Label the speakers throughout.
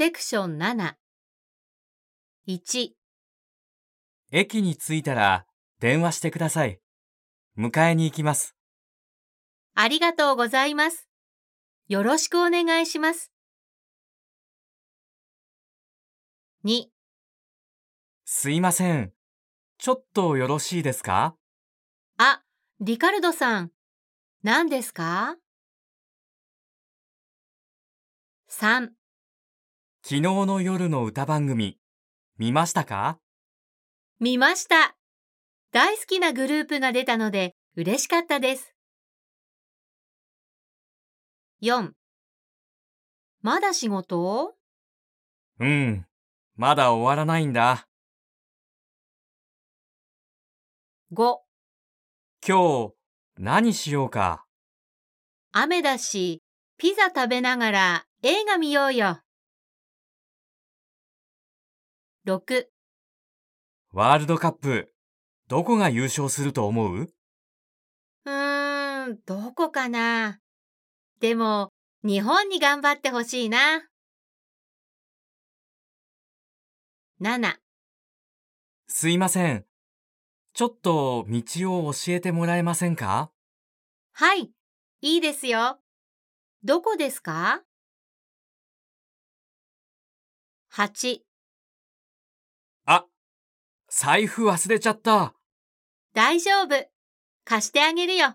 Speaker 1: セクション7。1、
Speaker 2: 駅に着いたら電話してください。迎えに行きます。
Speaker 1: ありがとうございます。よろしくお願いします。2、
Speaker 2: すいません。ちょっとよろしいですか？
Speaker 1: あ、リカルドさん。何ですか ?3、
Speaker 2: 昨日の夜の歌番組、見ましたか？
Speaker 1: 見ました。大好きなグループが出たので嬉しかったです。4まだ仕事？
Speaker 2: うん。まだ終わらないんだ。
Speaker 1: ?5
Speaker 2: 今日、何しようか？
Speaker 1: 雨だし、ピザ食べながら映画見ようよ。6
Speaker 2: ワールドカップ、どこが優勝すると思う？
Speaker 1: うーん、どこかな？でも、日本に頑張ってほしいな。7
Speaker 2: すいません。ちょっと道を教えてもらえませんか？
Speaker 1: はい、いいですよ。どこですか ?8、
Speaker 2: あ、財布忘れちゃった。
Speaker 1: 大丈夫。貸してあげるよ。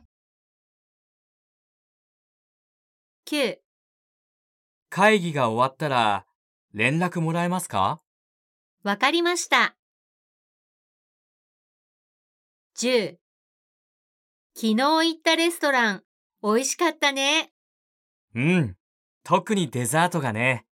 Speaker 1: 9、
Speaker 2: 会議が終わったら、連絡もらえますか？
Speaker 1: わかりました。10、昨日行ったレストラン、美味しかったね。
Speaker 2: うん。特にデザートがね。